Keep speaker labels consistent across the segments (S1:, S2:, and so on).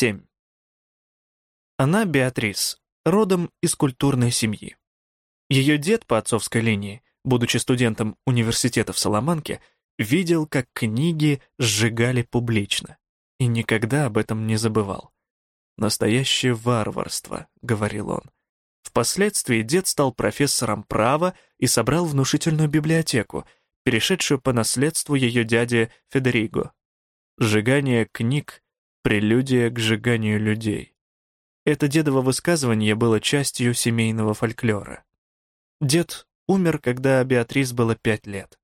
S1: 7. Она Беатрис, родом из культурной семьи. Ее дед по отцовской линии, будучи студентом университета в Соломанке, видел, как книги сжигали публично, и никогда об этом не забывал. «Настоящее варварство», — говорил он. Впоследствии дед стал профессором права и собрал внушительную библиотеку, перешедшую по наследству ее дяде Федериго. Сжигание книг — прелюдия к сжиганию людей. Это дедово высказывание было частью семейного фольклора. Дед умер, когда Беатрис было пять лет.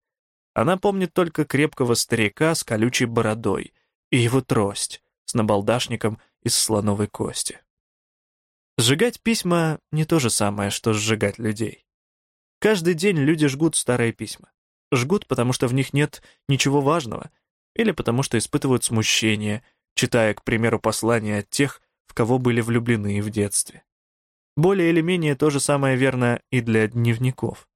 S1: Она помнит только крепкого старика с колючей бородой и его трость с набалдашником из слоновой кости. Сжигать письма — не то же самое, что сжигать людей. Каждый день люди жгут старые письма. Жгут, потому что в них нет ничего важного, или потому что испытывают смущение, читая, к примеру, послания от тех, в кого были влюблены в детстве. Более или менее то же самое верно и для дневников.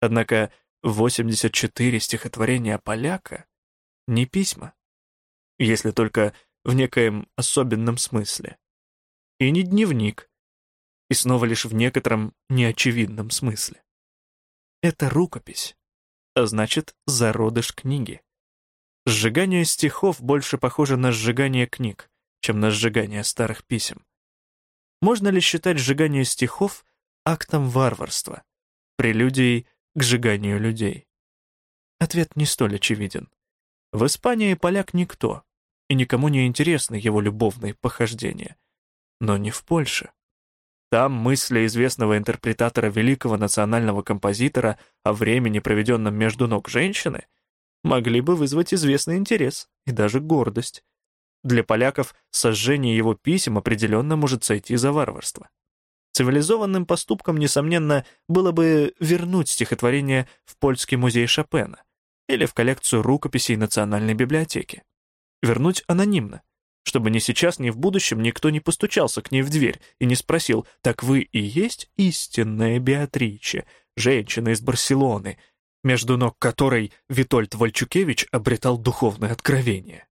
S1: Однако 84 стихотворения поляка — не письма, если только в некоем особенном смысле. И не дневник, и снова лишь в некотором неочевидном смысле. Это рукопись, а значит, зародыш книги. Сжигание стихов больше похоже на сжигание книг, чем на сжигание старых писем. Можно ли считать сжигание стихов актом варварства, прелюдией к сжиганию людей? Ответ не столь очевиден. В Испании поляк никто, и никому не интересны его любовные похождения. Но не в Польше. Там мысли известного интерпретатора великого национального композитора о времени, проведенном между ног женщины, могли бы вызвать известный интерес и даже гордость. Для поляков сожжение его писем определенно может сойти за варварство. Цивилизованным поступком, несомненно, было бы вернуть стихотворение в Польский музей Шопена или в коллекцию рукописей Национальной библиотеки. Вернуть анонимно, чтобы ни сейчас, ни в будущем никто не постучался к ней в дверь и не спросил, «Так вы и есть истинная Беатриче, женщина из Барселоны, между ног которой Витольд Вольчукевич обретал духовное откровение?»